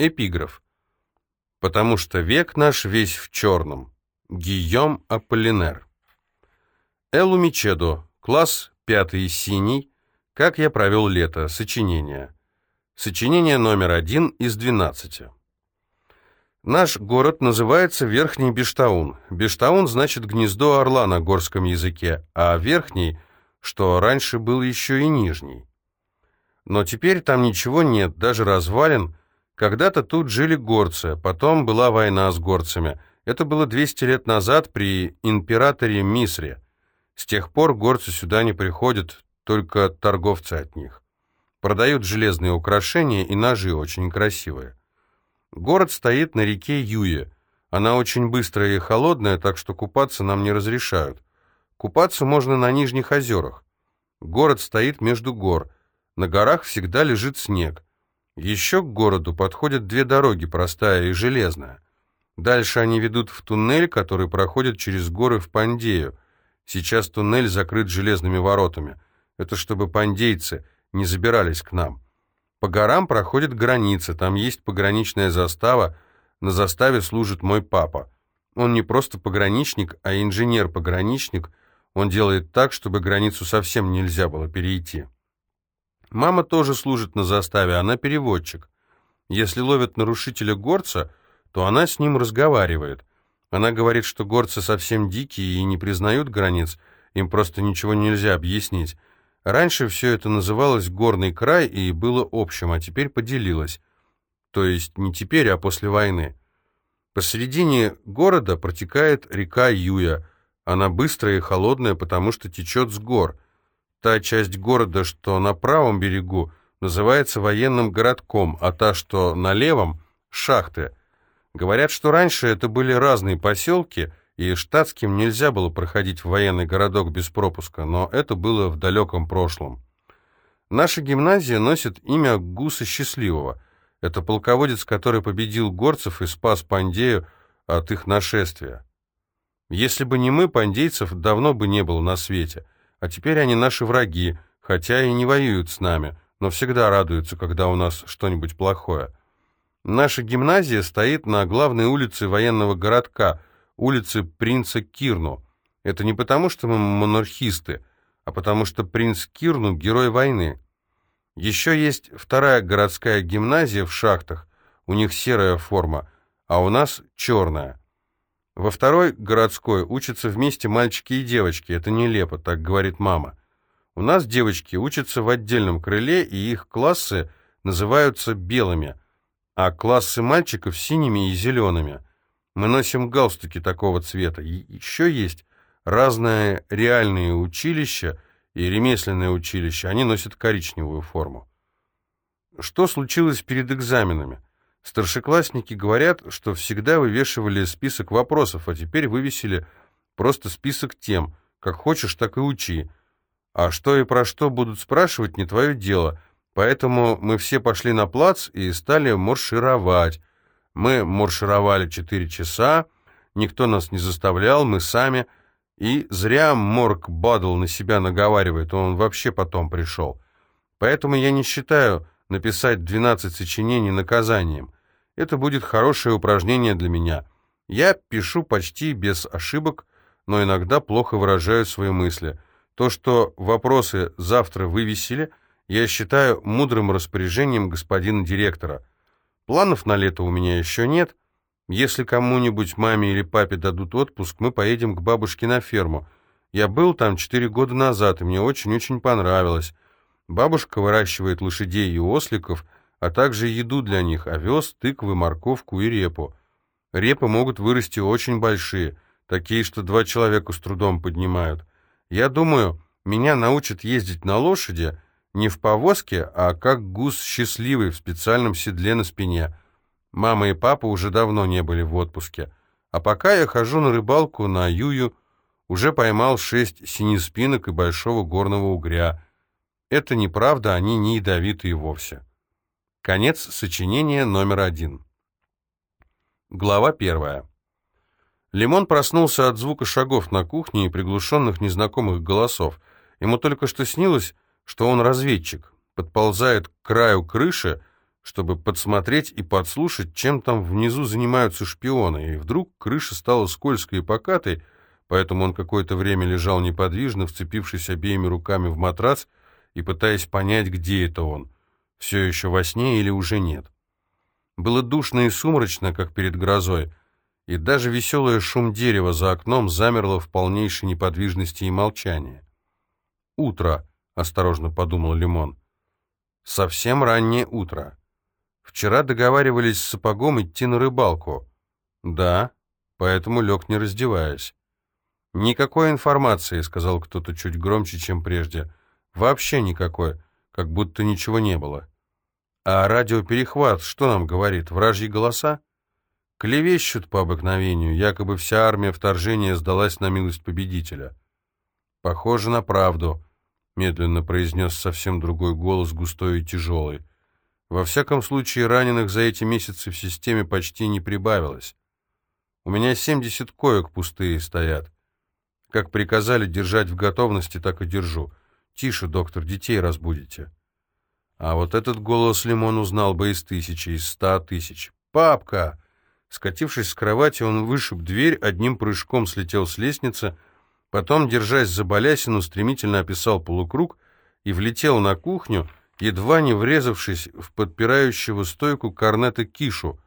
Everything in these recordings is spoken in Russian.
Эпиграф. «Потому что век наш весь в черном». Гийом Аполлинер. Эллу Мичедо. Класс пятый синий. Как я провел лето. Сочинение. Сочинение номер один из двенадцати. Наш город называется Верхний Бештаун. Бештаун значит гнездо орла на горском языке, а Верхний, что раньше был еще и Нижний. Но теперь там ничего нет, даже развалин. Когда-то тут жили горцы, потом была война с горцами. Это было 200 лет назад при императоре Мисре. С тех пор горцы сюда не приходят, только торговцы от них. Продают железные украшения и ножи очень красивые. Город стоит на реке Юе. Она очень быстрая и холодная, так что купаться нам не разрешают. Купаться можно на Нижних озерах. Город стоит между гор. На горах всегда лежит снег. Еще к городу подходят две дороги, простая и железная. Дальше они ведут в туннель, который проходит через горы в Пандею. Сейчас туннель закрыт железными воротами. Это чтобы пандейцы не забирались к нам. По горам проходит граница, там есть пограничная застава, на заставе служит мой папа. Он не просто пограничник, а инженер-пограничник. Он делает так, чтобы границу совсем нельзя было перейти. Мама тоже служит на заставе, она переводчик. Если ловят нарушителя горца, то она с ним разговаривает. Она говорит, что горцы совсем дикие и не признают границ, им просто ничего нельзя объяснить. Раньше все это называлось «горный край» и было общим, а теперь поделилось. То есть не теперь, а после войны. Посередине города протекает река Юя. Она быстрая и холодная, потому что течет с гор. Та часть города, что на правом берегу, называется военным городком, а та, что на левом — шахты. Говорят, что раньше это были разные поселки — и штатским нельзя было проходить в военный городок без пропуска, но это было в далеком прошлом. Наша гимназия носит имя Гуса Счастливого. Это полководец, который победил горцев и спас Пандею от их нашествия. Если бы не мы, пандейцев давно бы не было на свете, а теперь они наши враги, хотя и не воюют с нами, но всегда радуются, когда у нас что-нибудь плохое. Наша гимназия стоит на главной улице военного городка – улицы принца Кирну. Это не потому, что мы монархисты, а потому что принц Кирну – герой войны. Еще есть вторая городская гимназия в шахтах, у них серая форма, а у нас черная. Во второй городской учатся вместе мальчики и девочки, это нелепо, так говорит мама. У нас девочки учатся в отдельном крыле, и их классы называются белыми, а классы мальчиков синими и зелеными – мы носим галстуки такого цвета. И еще есть разные реальные училища и ремесленные училища. Они носят коричневую форму. Что случилось перед экзаменами? Старшеклассники говорят, что всегда вывешивали список вопросов, а теперь вывесили просто список тем. Как хочешь, так и учи. А что и про что будут спрашивать, не твое дело. Поэтому мы все пошли на плац и стали маршировать. Мы маршировали четыре часа, никто нас не заставлял, мы сами. И зря Морг Бадл на себя наговаривает, он вообще потом пришел. Поэтому я не считаю написать 12 сочинений наказанием. Это будет хорошее упражнение для меня. Я пишу почти без ошибок, но иногда плохо выражаю свои мысли. То, что вопросы завтра вывесили, я считаю мудрым распоряжением господина директора – Планов на лето у меня еще нет. Если кому-нибудь, маме или папе дадут отпуск, мы поедем к бабушке на ферму. Я был там четыре года назад, и мне очень-очень понравилось. Бабушка выращивает лошадей и осликов, а также еду для них, овес, тыквы, морковку и репу. Репы могут вырасти очень большие, такие, что два человека с трудом поднимают. Я думаю, меня научат ездить на лошади, не в повозке, а как гус счастливый в специальном седле на спине. Мама и папа уже давно не были в отпуске. А пока я хожу на рыбалку на Юю, уже поймал шесть синеспинок и большого горного угря. Это неправда, они не ядовитые вовсе. Конец сочинения номер один. Глава первая. Лимон проснулся от звука шагов на кухне и приглушенных незнакомых голосов. Ему только что снилось, что он разведчик, подползает к краю крыши, чтобы подсмотреть и подслушать, чем там внизу занимаются шпионы, и вдруг крыша стала скользкой и покатой, поэтому он какое-то время лежал неподвижно, вцепившись обеими руками в матрас и пытаясь понять, где это он, все еще во сне или уже нет. Было душно и сумрачно, как перед грозой, и даже веселый шум дерева за окном замерло в полнейшей неподвижности и молчании. «Утро», — осторожно подумал Лимон. «Совсем раннее утро. Вчера договаривались с сапогом идти на рыбалку. Да, поэтому лег не раздеваясь. «Никакой информации», — сказал кто-то чуть громче, чем прежде. «Вообще никакой, как будто ничего не было». А радиоперехват что нам говорит? Вражьи голоса? Клевещут по обыкновению, якобы вся армия вторжения сдалась на милость победителя. Похоже на правду, медленно произнес совсем другой голос, густой и тяжелый. Во всяком случае, раненых за эти месяцы в системе почти не прибавилось. У меня 70 коек пустые стоят. Как приказали держать в готовности, так и держу. Тише, доктор, детей разбудите. А вот этот голос Лимон узнал бы из тысячи, из ста тысяч. «Папка!» Скатившись с кровати, он вышиб дверь, одним прыжком слетел с лестницы, потом, держась за балясину, стремительно описал полукруг и влетел на кухню, едва не врезавшись в подпирающего стойку корнета Кишу,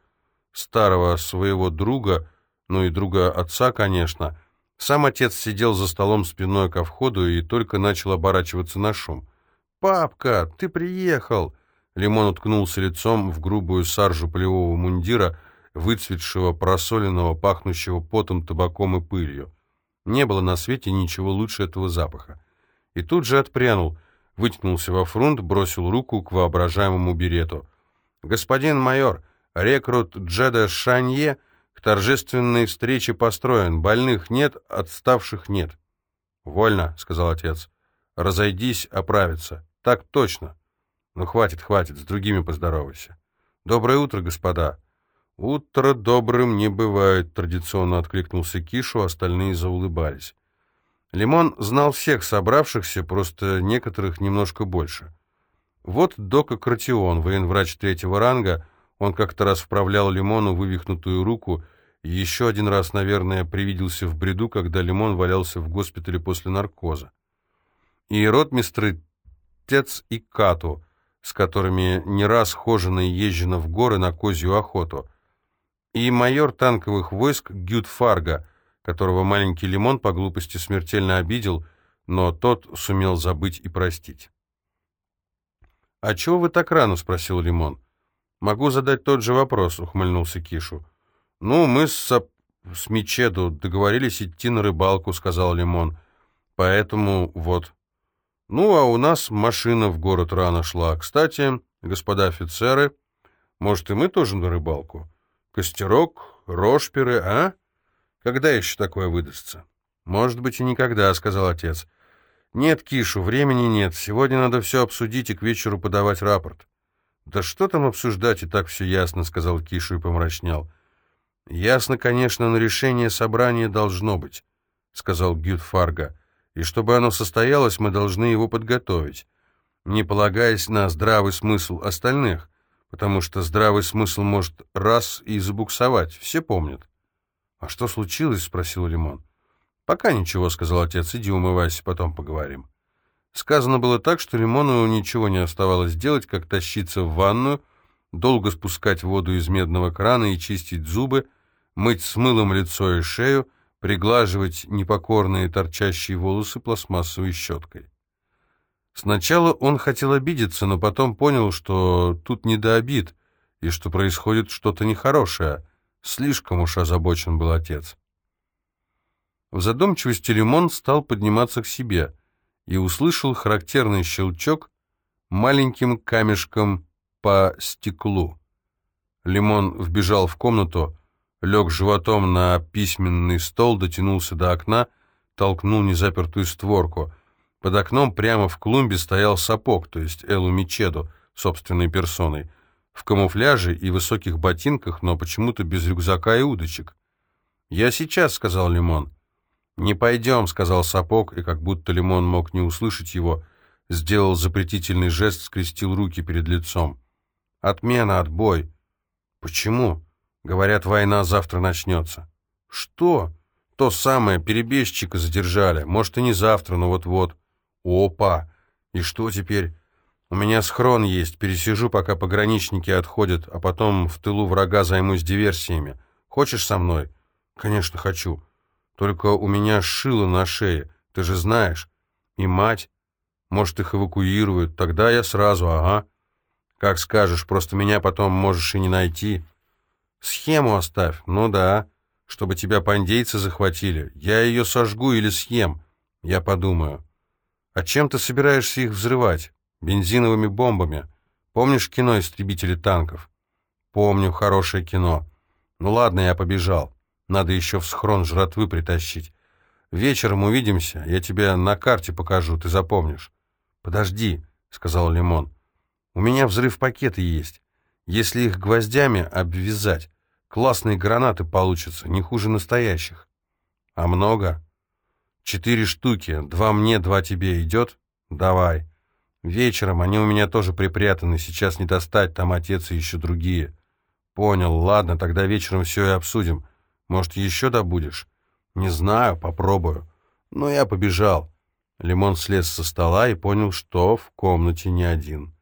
старого своего друга, ну и друга отца, конечно. Сам отец сидел за столом спиной ко входу и только начал оборачиваться на шум. «Папка, ты приехал!» Лимон уткнулся лицом в грубую саржу полевого мундира, выцветшего, просоленного, пахнущего потом, табаком и пылью. Не было на свете ничего лучше этого запаха. И тут же отпрянул, вытянулся во фронт, бросил руку к воображаемому берету. «Господин майор, рекрут Джеда Шанье к торжественной встрече построен. Больных нет, отставших нет». «Вольно», — сказал отец. «Разойдись, оправиться». «Так точно». «Ну, хватит, хватит, с другими поздоровайся». «Доброе утро, господа». «Утро добрым не бывает», — традиционно откликнулся Кишу, остальные заулыбались. Лимон знал всех собравшихся, просто некоторых немножко больше. Вот Дока Кратион, военврач третьего ранга, он как-то раз вправлял Лимону вывихнутую руку, еще один раз, наверное, привиделся в бреду, когда Лимон валялся в госпитале после наркоза. И ротмистры Тец и Кату, с которыми не раз хожено и езжено в горы на козью охоту, и майор танковых войск Гюд Фарго, которого маленький Лимон по глупости смертельно обидел, но тот сумел забыть и простить. «А чего вы так рано?» — спросил Лимон. «Могу задать тот же вопрос», — ухмыльнулся Кишу. «Ну, мы с, с Мечеду договорились идти на рыбалку», — сказал Лимон. «Поэтому вот». Ну, а у нас машина в город рано шла. Кстати, господа офицеры, может, и мы тоже на рыбалку? Костерок, рожперы, а? Когда еще такое выдастся? Может быть, и никогда, сказал отец. Нет, Кишу, времени нет. Сегодня надо все обсудить и к вечеру подавать рапорт. Да что там обсуждать, и так все ясно, сказал Кишу и помрачнел. Ясно, конечно, но решение собрания должно быть, сказал Гюд Фарго и чтобы оно состоялось, мы должны его подготовить, не полагаясь на здравый смысл остальных, потому что здравый смысл может раз и забуксовать, все помнят. «А что случилось?» — спросил Лимон. «Пока ничего», — сказал отец, — «иди умывайся, потом поговорим». Сказано было так, что Лимону ничего не оставалось делать, как тащиться в ванную, долго спускать воду из медного крана и чистить зубы, мыть с мылом лицо и шею, приглаживать непокорные торчащие волосы пластмассовой щеткой. Сначала он хотел обидеться, но потом понял, что тут не до обид, и что происходит что-то нехорошее. Слишком уж озабочен был отец. В задумчивости Лимон стал подниматься к себе и услышал характерный щелчок маленьким камешком по стеклу. Лимон вбежал в комнату, лег животом на письменный стол, дотянулся до окна, толкнул незапертую створку. Под окном прямо в клумбе стоял сапог, то есть Элу Мичеду, собственной персоной, в камуфляже и высоких ботинках, но почему-то без рюкзака и удочек. «Я сейчас», — сказал Лимон. «Не пойдем», — сказал сапог, и как будто Лимон мог не услышать его, сделал запретительный жест, скрестил руки перед лицом. Отмена, отбой. Почему? Говорят, война завтра начнется. Что? То самое, перебежчика задержали. Может, и не завтра, но вот-вот. Опа! И что теперь? У меня схрон есть, пересижу, пока пограничники отходят, а потом в тылу врага займусь диверсиями. Хочешь со мной? Конечно, хочу. Только у меня шило на шее, ты же знаешь. И мать. Может, их эвакуируют. Тогда я сразу, ага. Как скажешь, просто меня потом можешь и не найти. Схему оставь. Ну да, чтобы тебя пандейцы захватили. Я ее сожгу или съем. Я подумаю. А чем ты собираешься их взрывать? Бензиновыми бомбами. Помнишь кино «Истребители танков»? Помню, хорошее кино. Ну ладно, я побежал. Надо еще в схрон жратвы притащить. Вечером увидимся, я тебе на карте покажу, ты запомнишь. Подожди, сказал Лимон. У меня взрыв-пакеты есть. Если их гвоздями обвязать, классные гранаты получатся, не хуже настоящих. А много? Четыре штуки, два мне, два тебе идет? Давай. Вечером они у меня тоже припрятаны, сейчас не достать, там отец и еще другие. Понял, ладно, тогда вечером все и обсудим. Может, еще добудешь? Не знаю, попробую. Но я побежал. Лимон слез со стола и понял, что в комнате не один.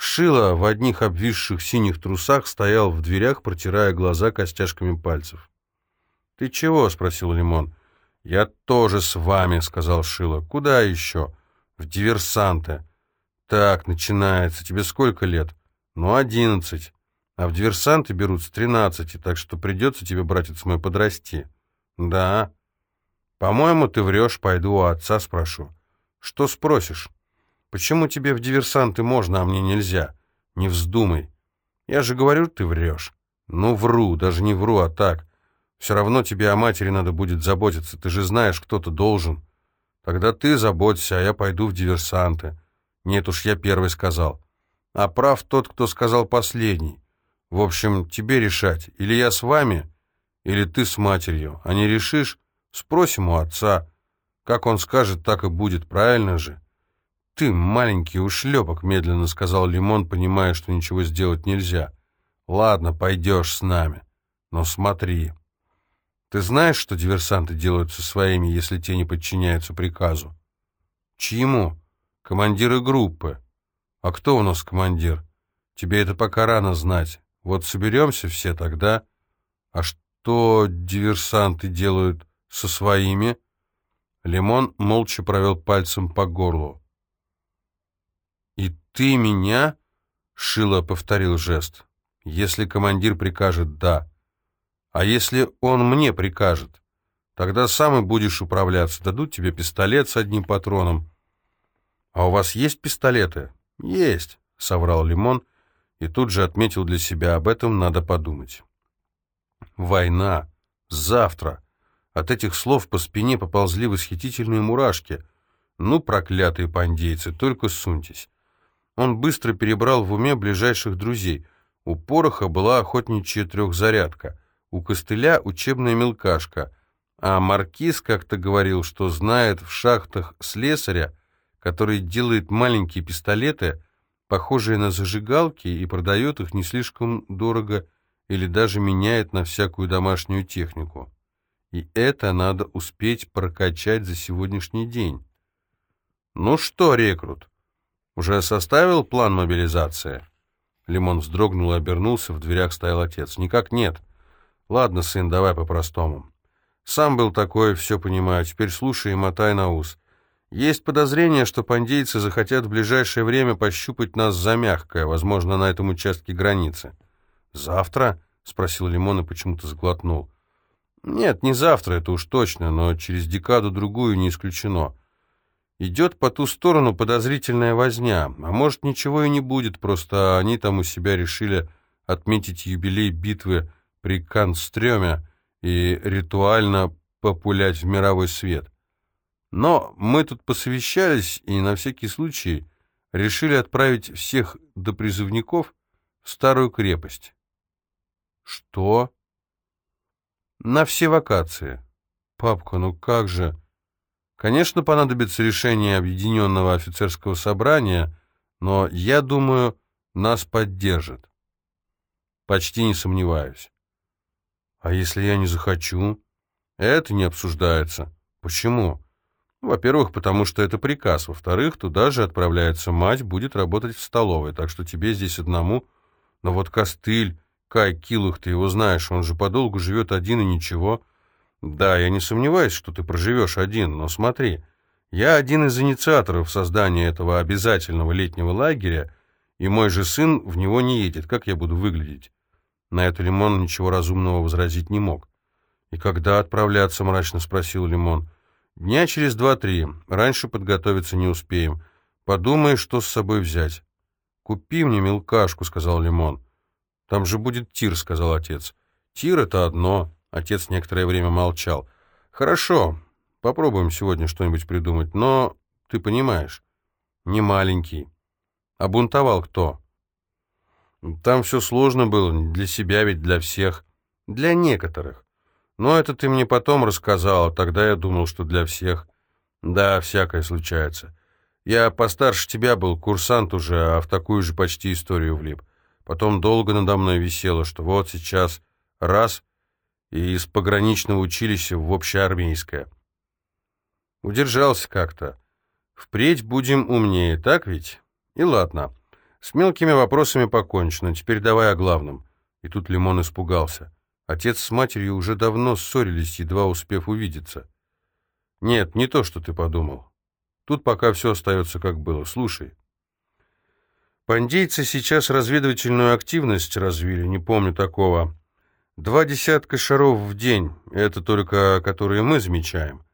Шило в одних обвисших синих трусах стоял в дверях, протирая глаза костяшками пальцев. «Ты чего?» — спросил Лимон. «Я тоже с вами», — сказал Шило. «Куда еще?» «В диверсанты». «Так, начинается. Тебе сколько лет?» «Ну, одиннадцать. А в диверсанты берут с тринадцати, так что придется тебе, братец мой, подрасти». «Да». «По-моему, ты врешь. Пойду у отца спрошу». «Что спросишь?» Почему тебе в диверсанты можно, а мне нельзя? Не вздумай. Я же говорю, ты врешь. Ну, вру, даже не вру, а так. Все равно тебе о матери надо будет заботиться. Ты же знаешь, кто-то должен. Тогда ты заботься, а я пойду в диверсанты. Нет уж, я первый сказал. А прав тот, кто сказал последний. В общем, тебе решать. Или я с вами, или ты с матерью. А не решишь? Спросим у отца. Как он скажет, так и будет, правильно же?» «Ты маленький ушлепок», — медленно сказал Лимон, понимая, что ничего сделать нельзя. «Ладно, пойдешь с нами. Но смотри. Ты знаешь, что диверсанты делают со своими, если те не подчиняются приказу?» «Чьему?» «Командиры группы». «А кто у нас командир?» «Тебе это пока рано знать. Вот соберемся все тогда. А что диверсанты делают со своими?» Лимон молча провел пальцем по горлу. «Ты меня?» — Шило повторил жест. «Если командир прикажет, да. А если он мне прикажет? Тогда сам и будешь управляться. Дадут тебе пистолет с одним патроном». «А у вас есть пистолеты?» «Есть», — соврал Лимон и тут же отметил для себя, об этом надо подумать. «Война. Завтра». От этих слов по спине поползли восхитительные мурашки. «Ну, проклятые пандейцы, только суньтесь». Он быстро перебрал в уме ближайших друзей. У Пороха была охотничья трехзарядка, у Костыля учебная мелкашка, а Маркиз как-то говорил, что знает в шахтах слесаря, который делает маленькие пистолеты, похожие на зажигалки, и продает их не слишком дорого или даже меняет на всякую домашнюю технику. И это надо успеть прокачать за сегодняшний день. «Ну что, рекрут?» «Уже составил план мобилизации?» Лимон вздрогнул и обернулся, в дверях стоял отец. «Никак нет. Ладно, сын, давай по-простому. Сам был такой, все понимаю, теперь слушай и мотай на ус. Есть подозрение, что пандейцы захотят в ближайшее время пощупать нас за мягкое, возможно, на этом участке границы». «Завтра?» — спросил Лимон и почему-то сглотнул. «Нет, не завтра, это уж точно, но через декаду-другую не исключено». Идет по ту сторону подозрительная возня, а может ничего и не будет, просто они там у себя решили отметить юбилей битвы при Канстреме и ритуально популять в мировой свет. Но мы тут посовещались и на всякий случай решили отправить всех до призывников в старую крепость. Что? На все вакации. Папка, ну как же... Конечно, понадобится решение объединенного офицерского собрания, но, я думаю, нас поддержат. Почти не сомневаюсь. А если я не захочу? Это не обсуждается. Почему? Во-первых, потому что это приказ. Во-вторых, туда же отправляется мать, будет работать в столовой, так что тебе здесь одному. Но вот костыль, Кай Килух, ты его знаешь, он же подолгу живет один и ничего. Да, я не сомневаюсь, что ты проживешь один, но смотри, я один из инициаторов создания этого обязательного летнего лагеря, и мой же сын в него не едет. Как я буду выглядеть? На это Лимон ничего разумного возразить не мог. «И когда отправляться?» — мрачно спросил Лимон. «Дня через два-три. Раньше подготовиться не успеем. Подумай, что с собой взять». «Купи мне мелкашку», — сказал Лимон. «Там же будет тир», — сказал отец. «Тир — это одно». Отец некоторое время молчал. «Хорошо, попробуем сегодня что-нибудь придумать, но, ты понимаешь, не маленький. А бунтовал кто?» Там все сложно было, для себя ведь, для всех. Для некоторых. Но это ты мне потом рассказала, тогда я думал, что для всех. Да, всякое случается. Я постарше тебя был, курсант уже, а в такую же почти историю влип. Потом долго надо мной висело, что вот сейчас раз и из пограничного училища в общеармейское. Удержался как-то. Впредь будем умнее, так ведь? И ладно. С мелкими вопросами покончено, теперь давай о главном. И тут Лимон испугался. Отец с матерью уже давно ссорились, едва успев увидеться. Нет, не то, что ты подумал. Тут пока все остается как было. Слушай. Пандейцы сейчас разведывательную активность развили, не помню такого. Два десятка шаров в день, это только которые мы замечаем.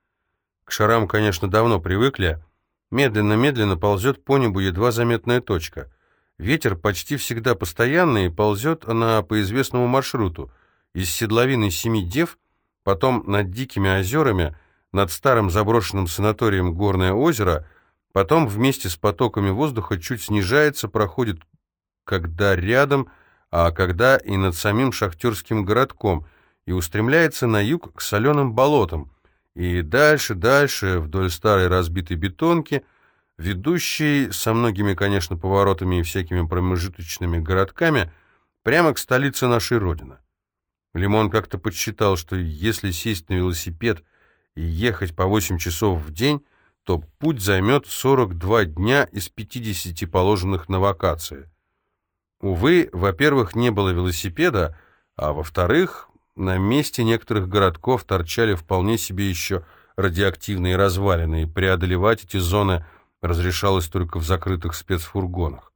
К шарам, конечно, давно привыкли. Медленно-медленно ползет по небу едва заметная точка. Ветер почти всегда постоянный, и ползет она по известному маршруту. Из седловины семи дев, потом над дикими озерами, над старым заброшенным санаторием Горное озеро, потом вместе с потоками воздуха чуть снижается, проходит когда рядом, а когда и над самим шахтерским городком, и устремляется на юг к соленым болотам, и дальше, дальше, вдоль старой разбитой бетонки – ведущий со многими, конечно, поворотами и всякими промежуточными городками прямо к столице нашей Родины. Лимон как-то подсчитал, что если сесть на велосипед и ехать по 8 часов в день, то путь займет 42 дня из 50 положенных на вакации. Увы, во-первых, не было велосипеда, а во-вторых, на месте некоторых городков торчали вполне себе еще радиоактивные развалины, и преодолевать эти зоны – разрешалось только в закрытых спецфургонах.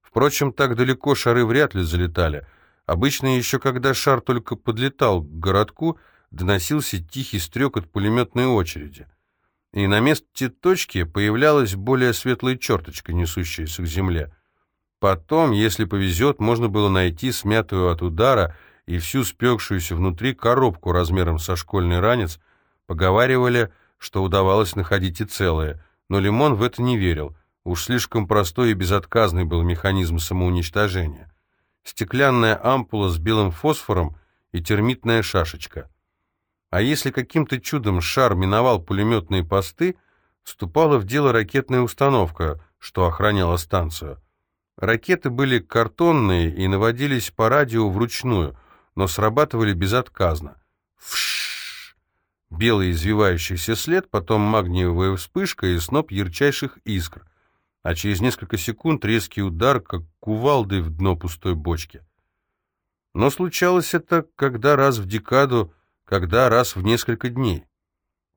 Впрочем, так далеко шары вряд ли залетали. Обычно еще когда шар только подлетал к городку, доносился тихий стрек от пулеметной очереди. И на месте точки появлялась более светлая черточка, несущаяся к земле. Потом, если повезет, можно было найти смятую от удара и всю спекшуюся внутри коробку размером со школьный ранец. Поговаривали, что удавалось находить и целые но Лимон в это не верил. Уж слишком простой и безотказный был механизм самоуничтожения. Стеклянная ампула с белым фосфором и термитная шашечка. А если каким-то чудом шар миновал пулеметные посты, вступала в дело ракетная установка, что охраняла станцию. Ракеты были картонные и наводились по радио вручную, но срабатывали безотказно. Вш! белый извивающийся след, потом магниевая вспышка и сноп ярчайших искр, а через несколько секунд резкий удар, как кувалдой в дно пустой бочки. Но случалось это когда раз в декаду, когда раз в несколько дней.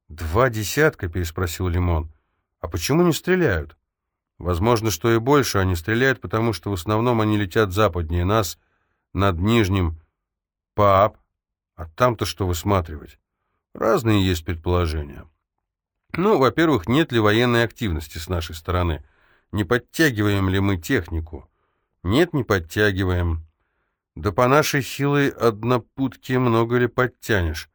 «Два десятка?» — переспросил Лимон. «А почему не стреляют?» «Возможно, что и больше они стреляют, потому что в основном они летят западнее нас, над Нижним. Пап, а там-то что высматривать?» Разные есть предположения. Ну, во-первых, нет ли военной активности с нашей стороны? Не подтягиваем ли мы технику? Нет, не подтягиваем. Да по нашей хилой однопутке много ли подтянешь?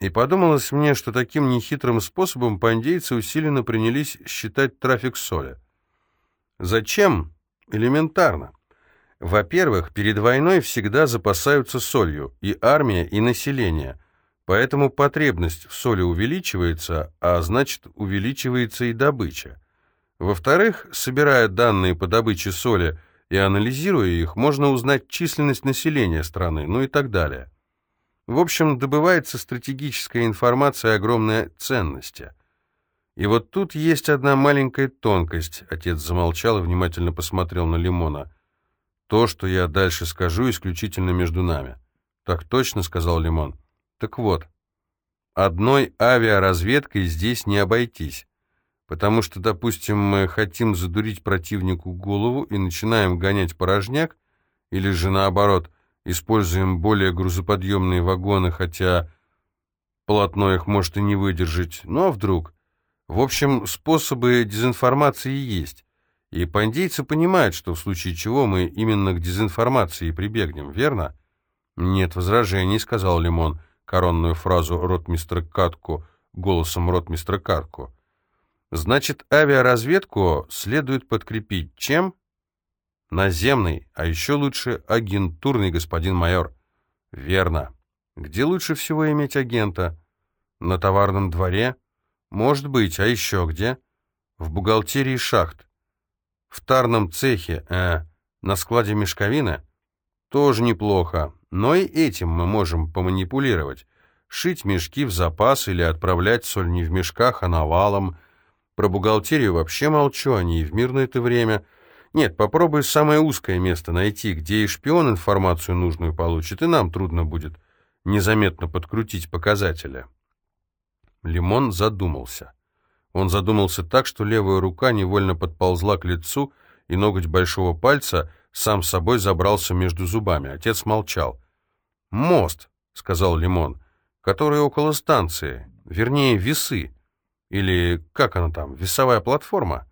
И подумалось мне, что таким нехитрым способом пандейцы усиленно принялись считать трафик соли. Зачем? Элементарно. Во-первых, перед войной всегда запасаются солью и армия, и население. Поэтому потребность в соли увеличивается, а значит увеличивается и добыча. Во-вторых, собирая данные по добыче соли и анализируя их, можно узнать численность населения страны, ну и так далее. В общем, добывается стратегическая информация огромной ценности. И вот тут есть одна маленькая тонкость. Отец замолчал и внимательно посмотрел на Лимона. То, что я дальше скажу, исключительно между нами. Так точно, сказал Лимон. Так вот, одной авиаразведкой здесь не обойтись. Потому что, допустим, мы хотим задурить противнику голову и начинаем гонять порожняк, или же наоборот, используем более грузоподъемные вагоны, хотя полотно их может и не выдержать. Ну а вдруг? В общем, способы дезинформации есть. И пандейцы понимают, что в случае чего мы именно к дезинформации прибегнем, верно? Нет возражений, сказал Лимон коронную фразу ротмистра Катку голосом ротмистра Катку. Значит, авиаразведку следует подкрепить чем? Наземный, а еще лучше агентурный господин майор. Верно. Где лучше всего иметь агента? На товарном дворе? Может быть, а еще где? В бухгалтерии шахт. В тарном цехе, э, на складе мешковины? Тоже неплохо, но и этим мы можем поманипулировать. Шить мешки в запас или отправлять соль не в мешках, а навалом. Про бухгалтерию вообще молчу, они и в мирное это время. Нет, попробуй самое узкое место найти, где и шпион информацию нужную получит, и нам трудно будет незаметно подкрутить показатели. Лимон задумался. Он задумался так, что левая рука невольно подползла к лицу, и ноготь большого пальца сам собой забрался между зубами. Отец молчал. «Мост», — сказал Лимон, — «который около станции, вернее, весы. Или как она там, весовая платформа?»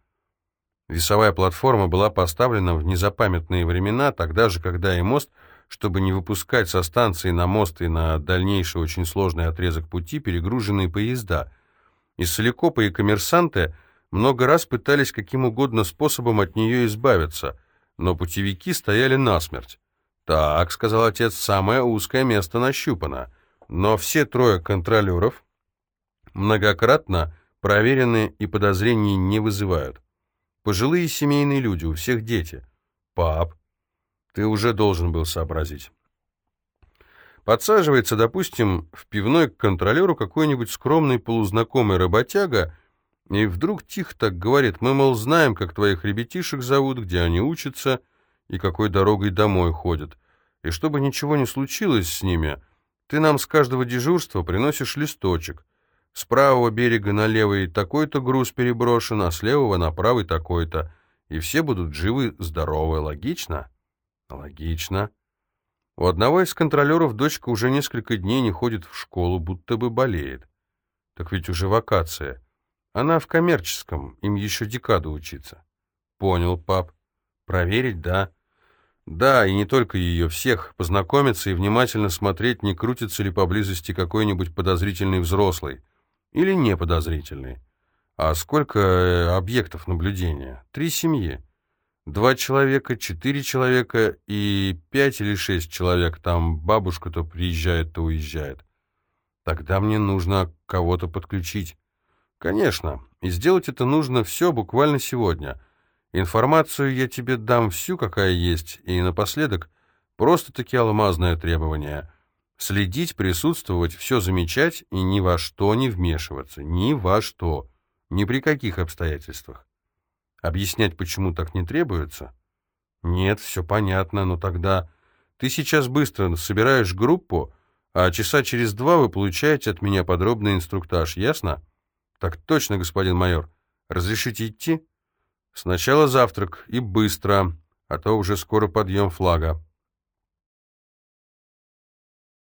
Весовая платформа была поставлена в незапамятные времена, тогда же, когда и мост — чтобы не выпускать со станции на мост и на дальнейший очень сложный отрезок пути перегруженные поезда. И соликопы и коммерсанты много раз пытались каким угодно способом от нее избавиться, но путевики стояли насмерть. «Так», — сказал отец, — «самое узкое место нащупано». Но все трое контролеров многократно проверены и подозрений не вызывают. Пожилые семейные люди, у всех дети. «Пап, ты уже должен был сообразить. Подсаживается, допустим, в пивной к контролеру какой-нибудь скромный полузнакомый работяга, и вдруг тихо так говорит, мы, мол, знаем, как твоих ребятишек зовут, где они учатся и какой дорогой домой ходят. И чтобы ничего не случилось с ними, ты нам с каждого дежурства приносишь листочек. С правого берега на левый такой-то груз переброшен, а с левого на правый такой-то. И все будут живы-здоровы. Логично? Логично. У одного из контролеров дочка уже несколько дней не ходит в школу, будто бы болеет. Так ведь уже вакация. Она в коммерческом, им еще декаду учиться. Понял, пап. Проверить, да. Да, и не только ее, всех, познакомиться и внимательно смотреть, не крутится ли поблизости какой-нибудь подозрительный взрослый. Или неподозрительный. А сколько э, объектов наблюдения? Три семьи. Два человека, четыре человека и пять или шесть человек. Там бабушка то приезжает, то уезжает. Тогда мне нужно кого-то подключить. Конечно, и сделать это нужно все буквально сегодня. Информацию я тебе дам всю, какая есть, и напоследок просто-таки алмазное требование. Следить, присутствовать, все замечать и ни во что не вмешиваться. Ни во что. Ни при каких обстоятельствах. Объяснять, почему так не требуется? Нет, все понятно, но тогда ты сейчас быстро собираешь группу, а часа через два вы получаете от меня подробный инструктаж, ясно? Так точно, господин майор. Разрешите идти? Сначала завтрак и быстро, а то уже скоро подъем флага.